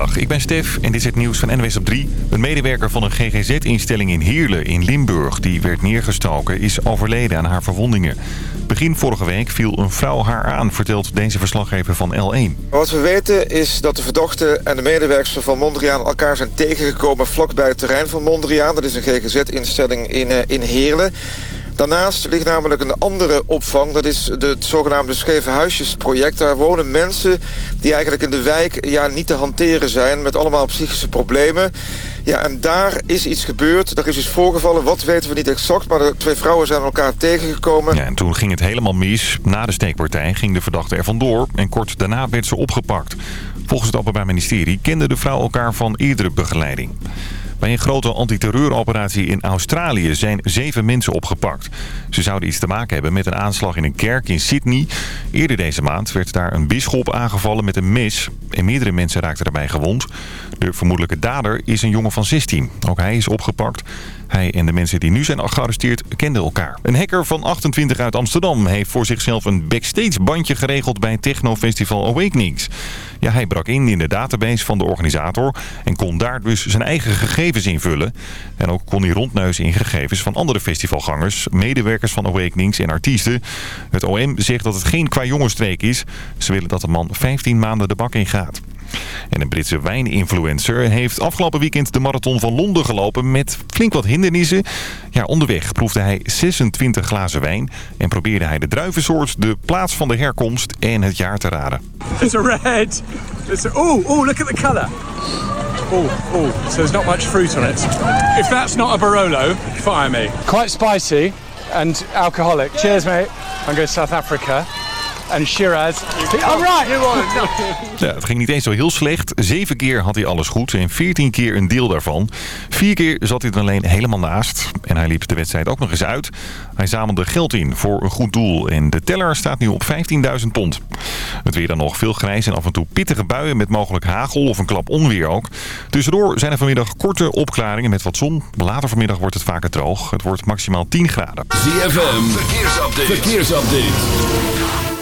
Goedemiddag, ik ben Stef en dit is het nieuws van NWS op 3. Een medewerker van een GGZ-instelling in Heerlen in Limburg... die werd neergestoken, is overleden aan haar verwondingen. Begin vorige week viel een vrouw haar aan, vertelt deze verslaggever van L1. Wat we weten is dat de verdachte en de medewerkers van Mondriaan... elkaar zijn tegengekomen vlakbij het terrein van Mondriaan. Dat is een GGZ-instelling in, eh, in Heerlen. Daarnaast ligt namelijk een andere opvang. Dat is het zogenaamde Scheve Huisjesproject. Daar wonen mensen die eigenlijk in de wijk ja, niet te hanteren zijn... met allemaal psychische problemen. Ja, en daar is iets gebeurd. Er is iets voorgevallen. Wat weten we niet exact. Maar de twee vrouwen zijn elkaar tegengekomen. Ja, en toen ging het helemaal mis. Na de steekpartij ging de verdachte er vandoor. En kort daarna werd ze opgepakt. Volgens het Openbaar Ministerie kende de vrouw elkaar van eerdere begeleiding. Bij een grote antiterreuroperatie in Australië zijn zeven mensen opgepakt. Ze zouden iets te maken hebben met een aanslag in een kerk in Sydney. Eerder deze maand werd daar een bisschop aangevallen met een mes. En meerdere mensen raakten daarbij gewond. De vermoedelijke dader is een jongen van 16. Ook hij is opgepakt. Hij en de mensen die nu zijn gearresteerd kenden elkaar. Een hacker van 28 uit Amsterdam heeft voor zichzelf een backstage bandje geregeld bij technofestival Awakenings. Ja, hij brak in in de database van de organisator en kon daar dus zijn eigen gegevens invullen. En ook kon hij rondneuzen in gegevens van andere festivalgangers, medewerkers van Awakenings en artiesten. Het OM zegt dat het geen qua jongensstreek is. Ze willen dat de man 15 maanden de bak in gaat. En een Britse wijninfluencer heeft afgelopen weekend de marathon van Londen gelopen met flink wat hindernissen. Ja, onderweg proefde hij 26 glazen wijn en probeerde hij de druivensoort, de plaats van de herkomst en het jaar te raden. It's a red. It's a, oh, oh, look at the colour. Oh, oh, so there's not much fruit on it. If that's not a Barolo, fire me. Quite spicy and alcoholic. Cheers, mate. I'm going to South Africa. En Shiraz. All right. Ja, het ging niet eens zo heel slecht. Zeven keer had hij alles goed en veertien keer een deel daarvan. Vier keer zat hij er alleen helemaal naast. En hij liep de wedstrijd ook nog eens uit. Hij zamelde geld in voor een goed doel. En de teller staat nu op 15.000 pond. Het weer dan nog veel grijs en af en toe pittige buien met mogelijk hagel of een klap onweer ook. Tussendoor zijn er vanmiddag korte opklaringen met wat zon. Later vanmiddag wordt het vaker droog. Het wordt maximaal 10 graden. ZFM, verkeersupdate. verkeersupdate.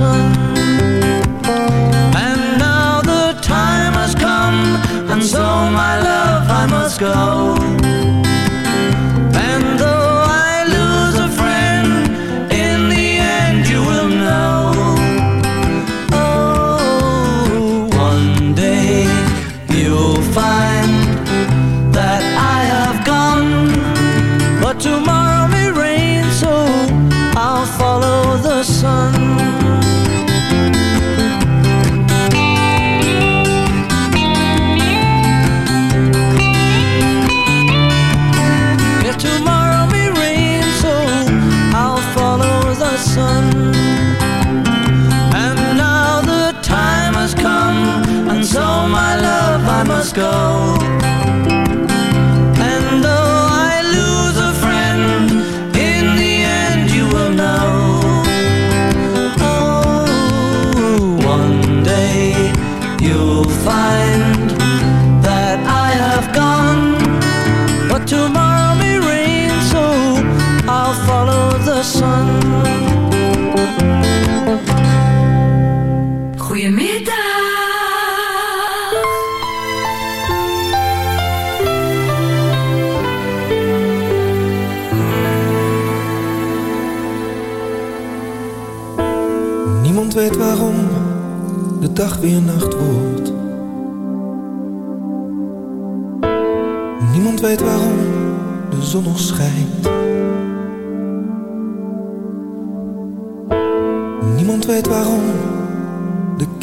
And now the time has come, and so my love I must go. And though I lose a friend, in the end you will know. Oh, one day you'll find that I have gone, but tomorrow may rain, so I'll follow the sun.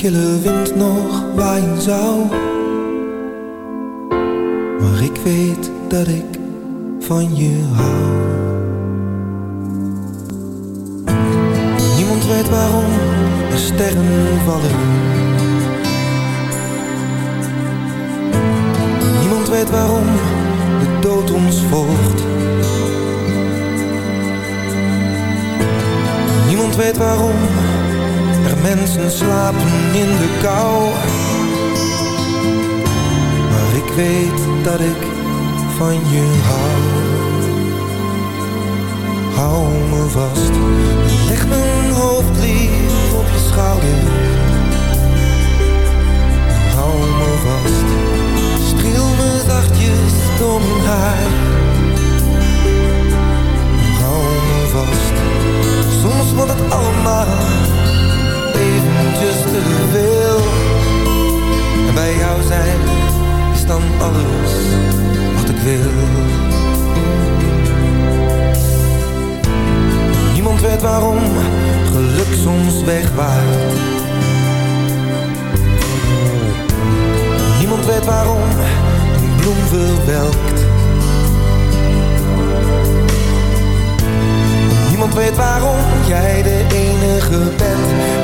Kille wind nog waaien zou. Maar ik weet dat ik van je hou. Niemand weet waarom de sterren vallen. In de kou. Maar ik weet dat ik van je hou. Hou me vast, leg mijn hoofd lief schouder. Hou me vast, streel me zachtjes door mijn haar. Hou me vast, soms wordt het allemaal veel. En bij jou zijn is dan alles wat ik wil. Niemand weet waarom geluk soms wegwaait. Niemand weet waarom een bloem verwelkt. Niemand weet waarom jij de enige bent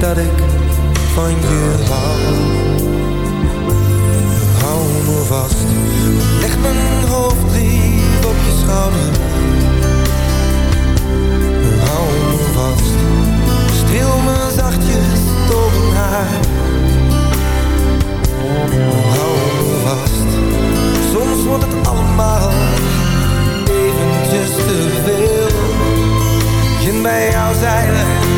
dat ik van je hou. Hou me vast, leg mijn hoofd lief op je schouder. Hou me vast, streel me zachtjes door mijn haar. Hou me vast, soms wordt het allemaal eventjes te veel. En bij jou zijn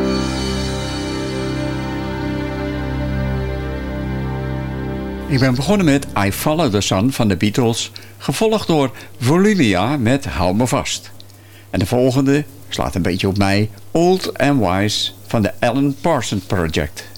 Ik ben begonnen met I Follow the Sun van de Beatles, gevolgd door Volilia met Hou me vast. En de volgende slaat een beetje op mij, Old and Wise van de Alan Parsons Project.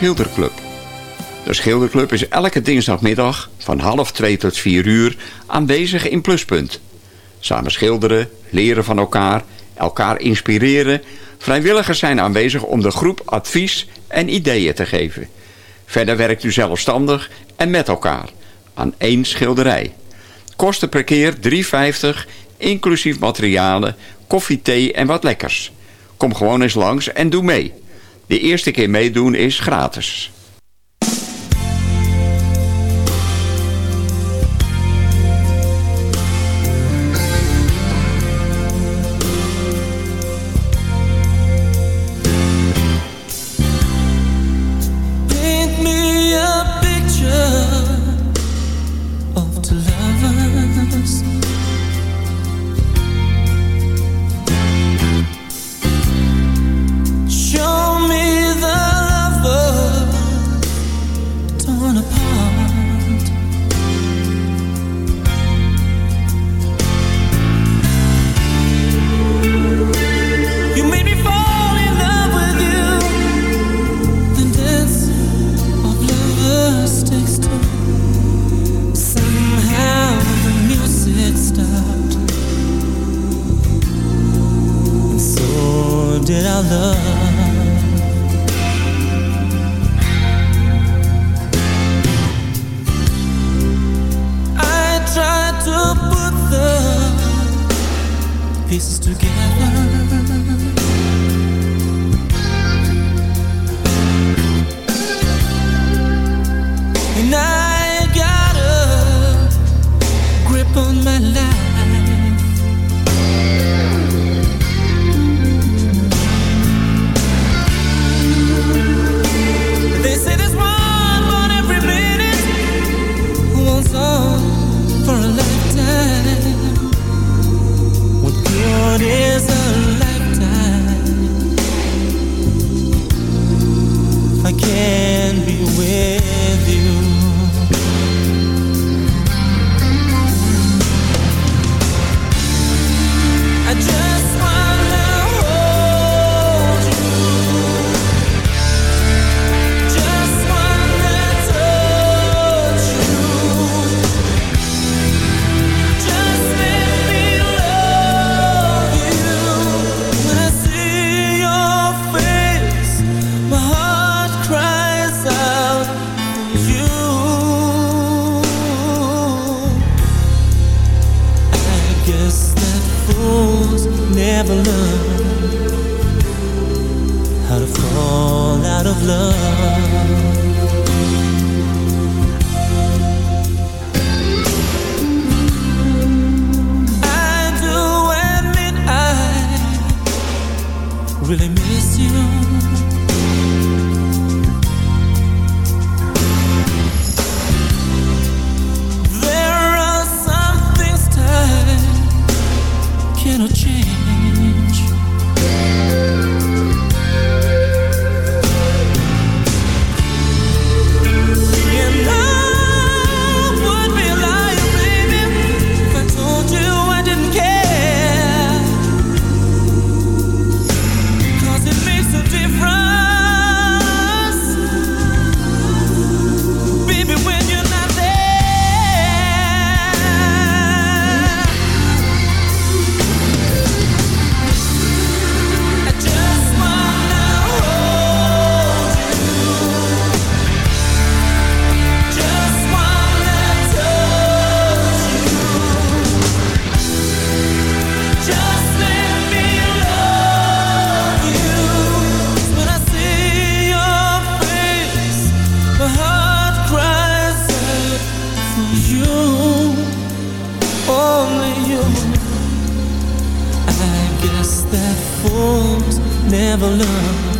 Schilderclub. De Schilderclub is elke dinsdagmiddag van half 2 tot 4 uur aanwezig in Pluspunt. Samen schilderen, leren van elkaar, elkaar inspireren. Vrijwilligers zijn aanwezig om de groep advies en ideeën te geven. Verder werkt u zelfstandig en met elkaar aan één schilderij. Kosten per keer 3,50, inclusief materialen, koffie, thee en wat lekkers. Kom gewoon eens langs en doe mee. De eerste keer meedoen is gratis. never loved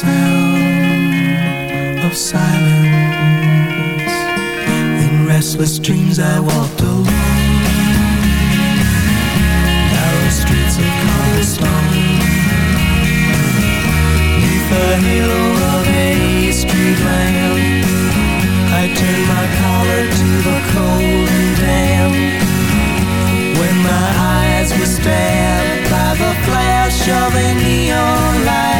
Sound of silence. In restless dreams I walked alone, narrow streets of cobblestone. Neath the halo of a street lamp, I turned my collar to the cold and damp. When my eyes were stabbed by the flash of a neon light,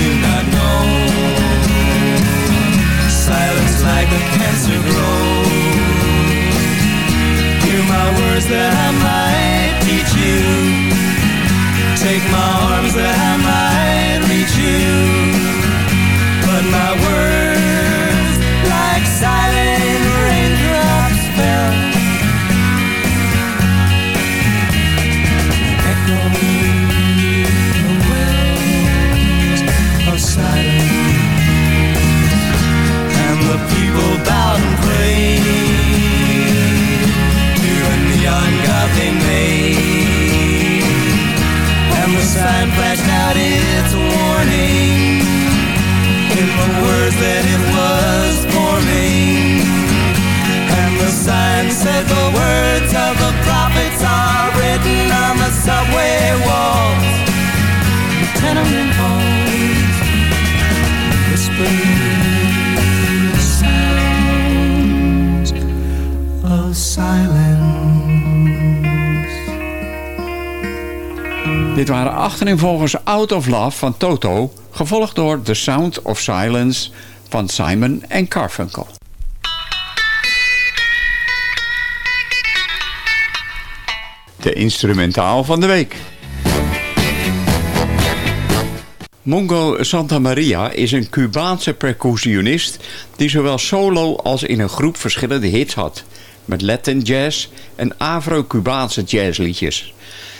do not know. Silence like a cancer grows. Hear my words that I might teach you. Take my arms that I might reach you. Dit waren achterin Out of Love van Toto, gevolgd door The Sound of Silence van Simon en Carfunkel. De instrumentaal van de week. Mongo Santa Maria is een Cubaanse percussionist die zowel solo als in een groep verschillende hits had. Met Latin jazz en Afro-Cubaanse jazzliedjes.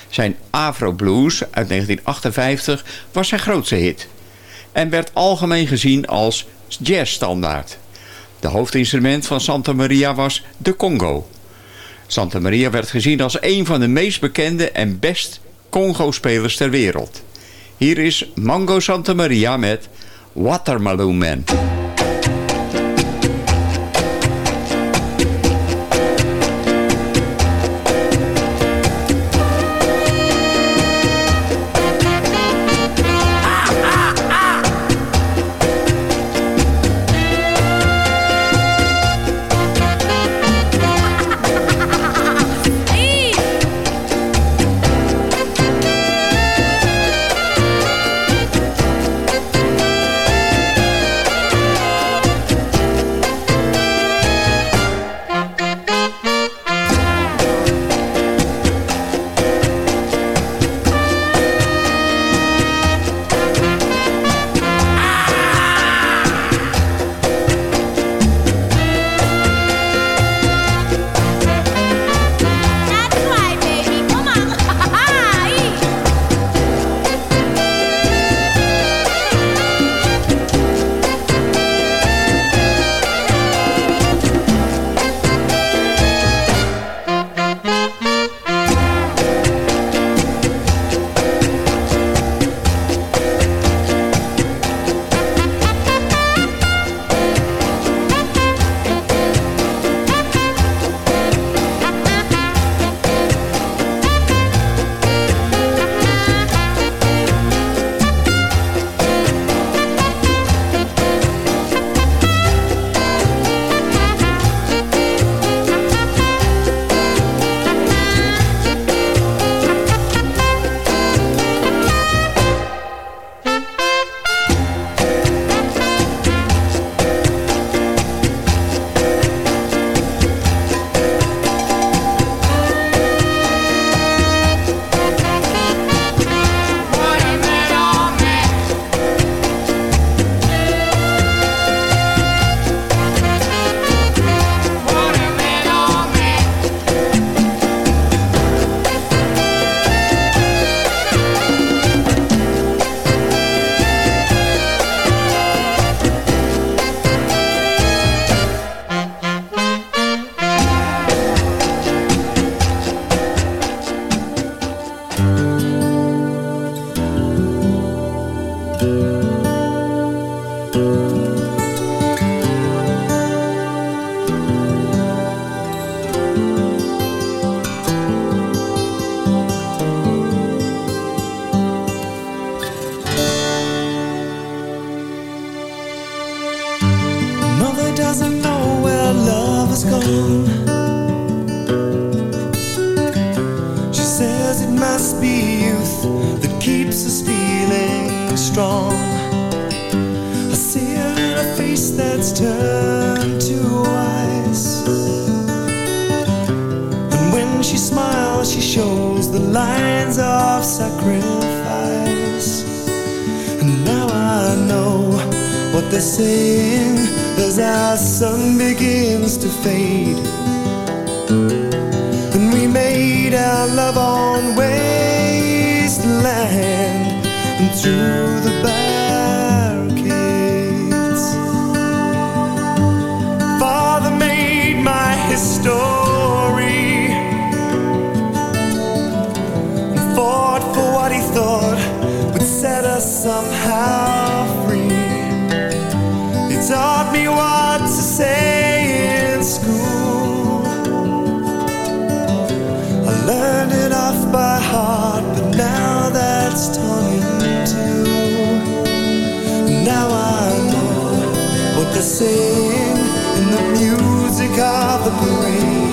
Zijn Afro Blues uit 1958 was zijn grootste hit. En werd algemeen gezien als jazzstandaard. De hoofdinstrument van Santa Maria was de Congo. Santa Maria werd gezien als een van de meest bekende en best Congo-spelers ter wereld. Hier is Mango Santa Maria met Watermelon Man. somehow free. You taught me what to say in school. I learned it off by heart, but now that's torn in two. Now I know what they're saying in the music of the brain.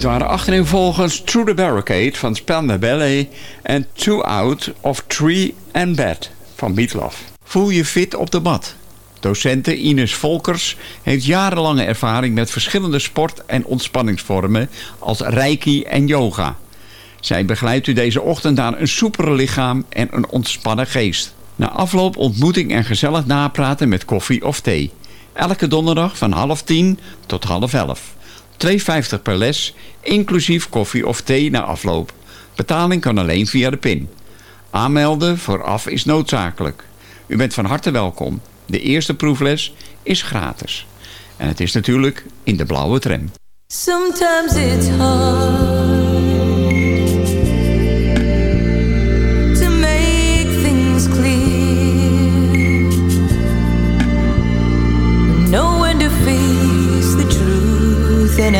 Dit waren achtereenvolgens Through the Barricade van Spandau Ballet en Two Out of Tree and Bed van Beatloff. Voel je fit op de mat? Docente Ines Volkers heeft jarenlange ervaring met verschillende sport- en ontspanningsvormen als reiki en yoga. Zij begeleidt u deze ochtend aan een soepere lichaam en een ontspannen geest. Na afloop ontmoeting en gezellig napraten met koffie of thee. Elke donderdag van half tien tot half elf. 2,50 per les, inclusief koffie of thee na afloop. Betaling kan alleen via de PIN. Aanmelden vooraf is noodzakelijk. U bent van harte welkom. De eerste proefles is gratis. En het is natuurlijk in de blauwe tram. Sometimes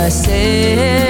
I said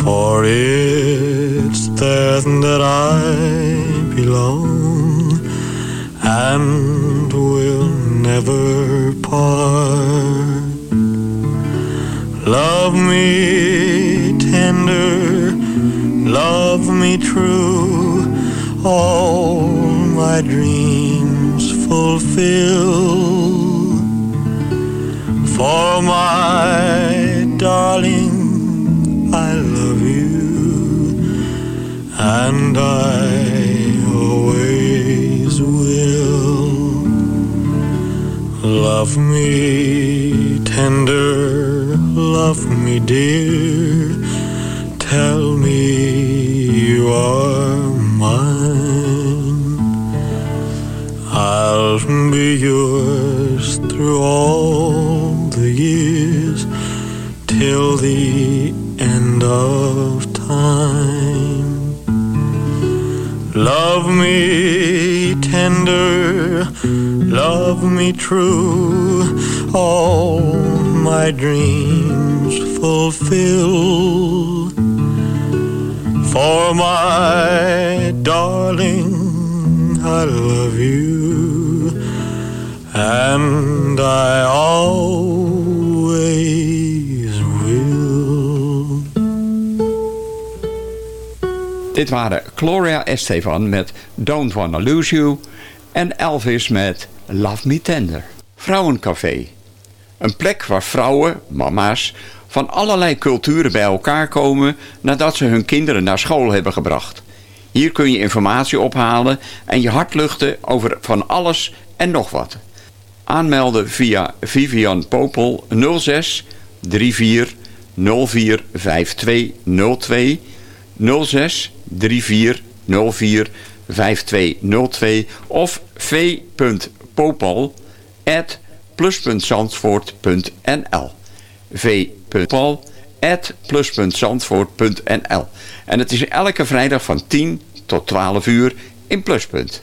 For it's there that I belong and will never part. Love me tender, love me true, all my dreams fulfill. For my darling, I love you, and I always will. Love me tender, love me dear, tell me you are mine. I'll be yours through all till the end of time. Love me tender, love me true, all my dreams fulfill. For my darling, I love you, and I always Dit waren Gloria Estefan met Don't Wanna Lose You en Elvis met Love Me Tender. Vrouwencafé. Een plek waar vrouwen, mama's, van allerlei culturen bij elkaar komen nadat ze hun kinderen naar school hebben gebracht. Hier kun je informatie ophalen en je hart luchten over van alles en nog wat. Aanmelden via Vivian Popel 06 34 04 5202 06 34 04 5202 of v.popal at plus.zandvoort.nl v.popal at plus.zandvoort.nl En het is elke vrijdag van 10 tot 12 uur in Pluspunt.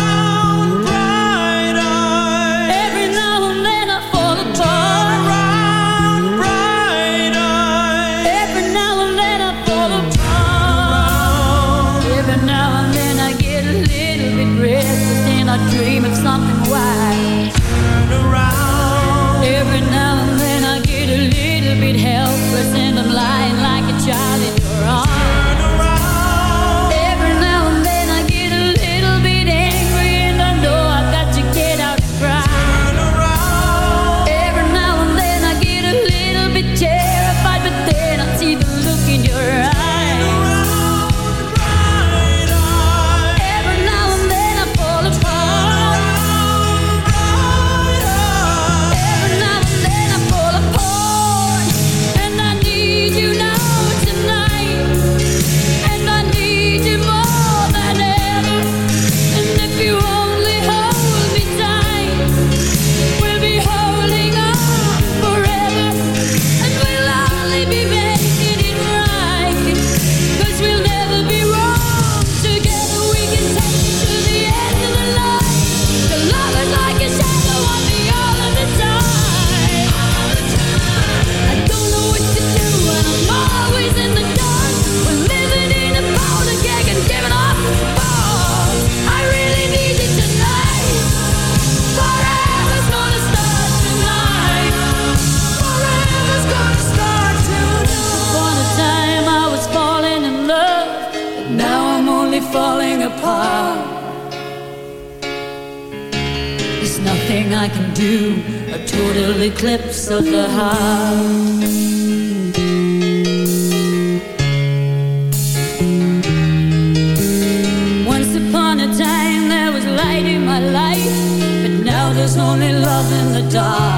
dark.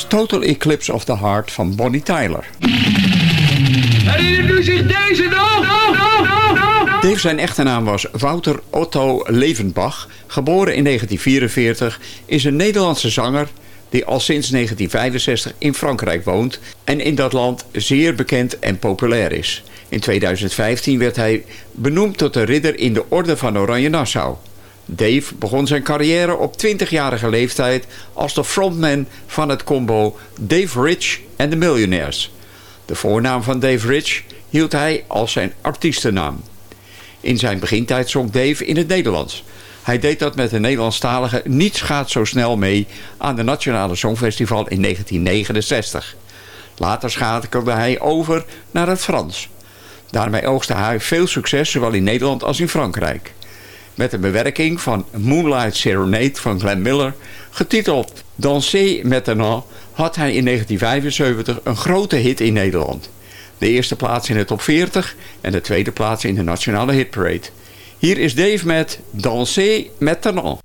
Was Total Eclipse of the Heart van Bonnie Tyler. Herinnert u zich deze nog? Dave zijn echte naam was Wouter Otto Levenbach. Geboren in 1944 is een Nederlandse zanger die al sinds 1965 in Frankrijk woont en in dat land zeer bekend en populair is. In 2015 werd hij benoemd tot de ridder in de Orde van Oranje Nassau. Dave begon zijn carrière op 20-jarige leeftijd als de frontman van het combo Dave Rich and the Millionaires. De voornaam van Dave Rich hield hij als zijn artiestennaam. In zijn begintijd zong Dave in het Nederlands. Hij deed dat met de Nederlandstalige Niets gaat zo snel mee aan de Nationale Songfestival in 1969. Later schakelde hij over naar het Frans. Daarmee oogste hij veel succes zowel in Nederland als in Frankrijk. Met een bewerking van Moonlight Serenade van Glenn Miller, getiteld Danser maintenant, had hij in 1975 een grote hit in Nederland. De eerste plaats in de top 40 en de tweede plaats in de nationale hitparade. Hier is Dave met Danser maintenant.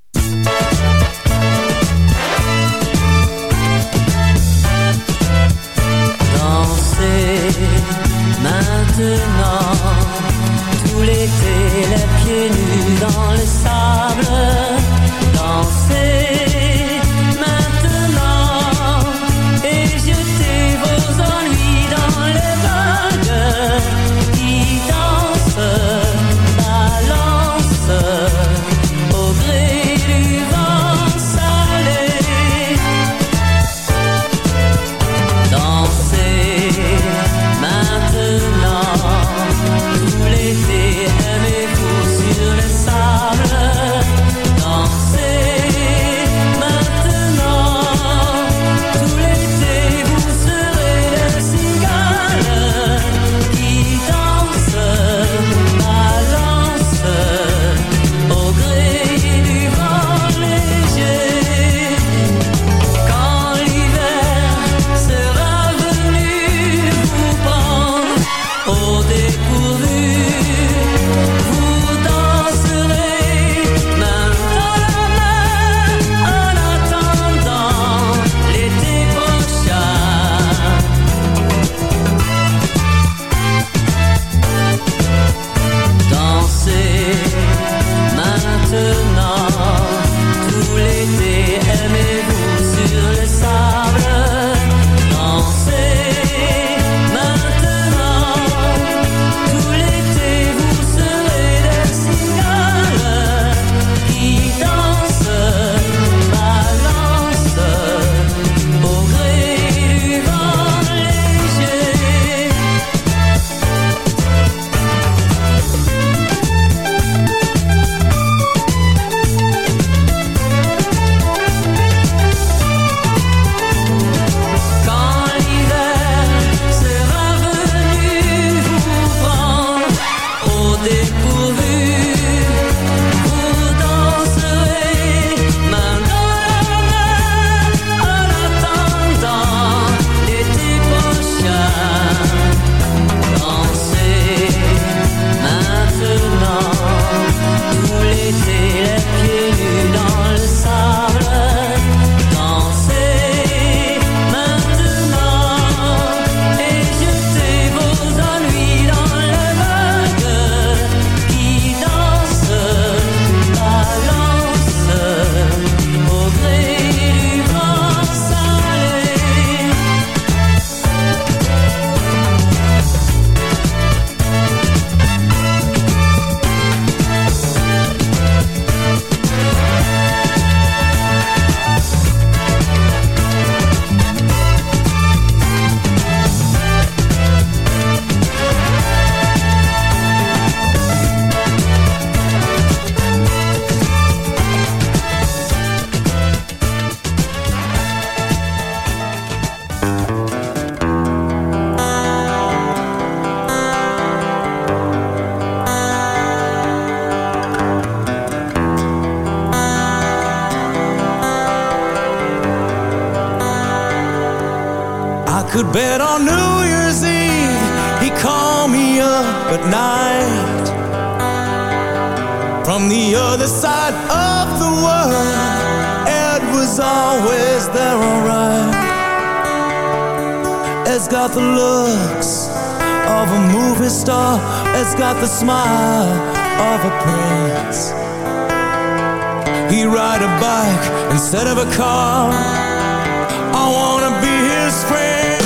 Instead of a car I wanna be his friend.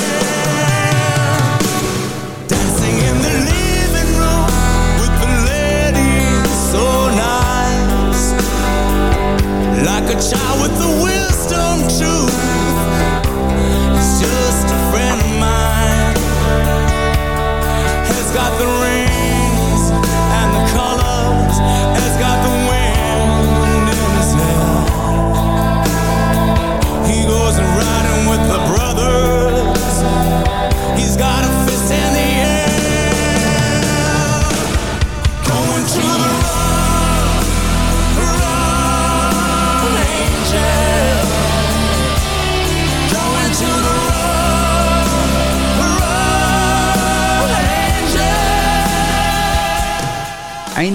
Dancing in the living room With the ladies so nice. Like a child with the wisdom truth. He's just a friend of mine. Has got the rings